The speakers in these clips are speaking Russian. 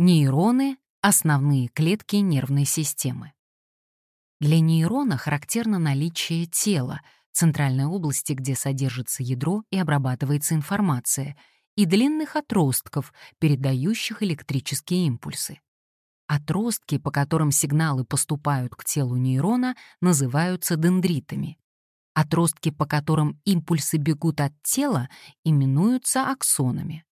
Нейроны — основные клетки нервной системы. Для нейрона характерно наличие тела, центральной области, где содержится ядро и обрабатывается информация, и длинных отростков, передающих электрические импульсы. Отростки, по которым сигналы поступают к телу нейрона, называются дендритами. Отростки, по которым импульсы бегут от тела, именуются аксонами.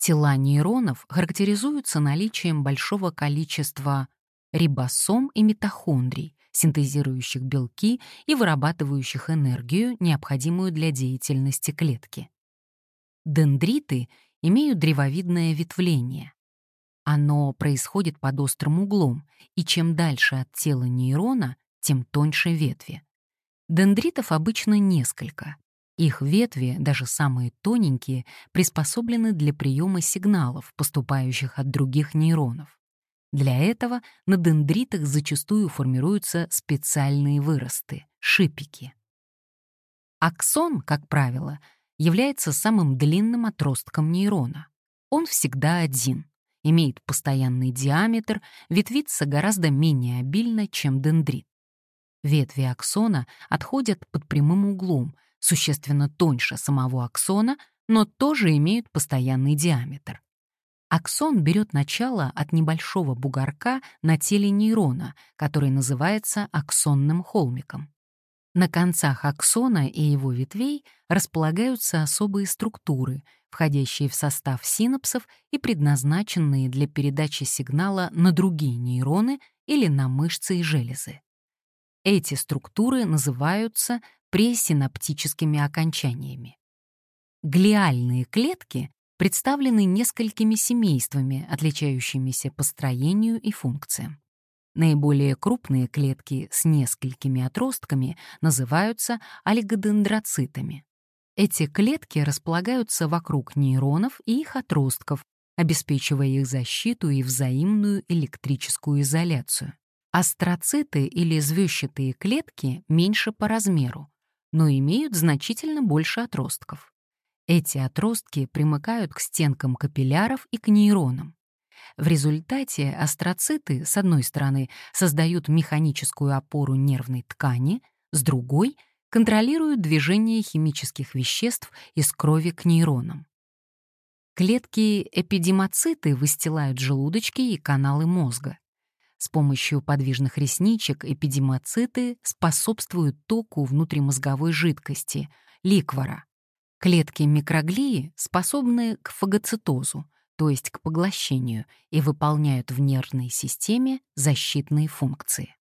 Тела нейронов характеризуются наличием большого количества рибосом и митохондрий, синтезирующих белки и вырабатывающих энергию, необходимую для деятельности клетки. Дендриты имеют древовидное ветвление. Оно происходит под острым углом, и чем дальше от тела нейрона, тем тоньше ветви. Дендритов обычно несколько, их ветви, даже самые тоненькие, приспособлены для приема сигналов, поступающих от других нейронов. Для этого на дендритах зачастую формируются специальные выросты — шипики. Аксон, как правило, является самым длинным отростком нейрона. Он всегда один, имеет постоянный диаметр, ветвится гораздо менее обильно, чем дендрит. Ветви аксона отходят под прямым углом — существенно тоньше самого аксона, но тоже имеют постоянный диаметр. Аксон берет начало от небольшого бугорка на теле нейрона, который называется аксонным холмиком. На концах аксона и его ветвей располагаются особые структуры, входящие в состав синапсов и предназначенные для передачи сигнала на другие нейроны или на мышцы и железы. Эти структуры называются пресинаптическими окончаниями. Глиальные клетки представлены несколькими семействами, отличающимися по строению и функциям. Наиболее крупные клетки с несколькими отростками называются олигодендроцитами. Эти клетки располагаются вокруг нейронов и их отростков, обеспечивая их защиту и взаимную электрическую изоляцию. Астроциты или звёздчатые клетки меньше по размеру, но имеют значительно больше отростков. Эти отростки примыкают к стенкам капилляров и к нейронам. В результате астроциты, с одной стороны, создают механическую опору нервной ткани, с другой — контролируют движение химических веществ из крови к нейронам. Клетки эпидемоциты выстилают желудочки и каналы мозга. С помощью подвижных ресничек эпидемоциты способствуют току внутримозговой жидкости, ликвора. Клетки микроглии способны к фагоцитозу, то есть к поглощению, и выполняют в нервной системе защитные функции.